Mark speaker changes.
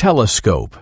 Speaker 1: Telescope.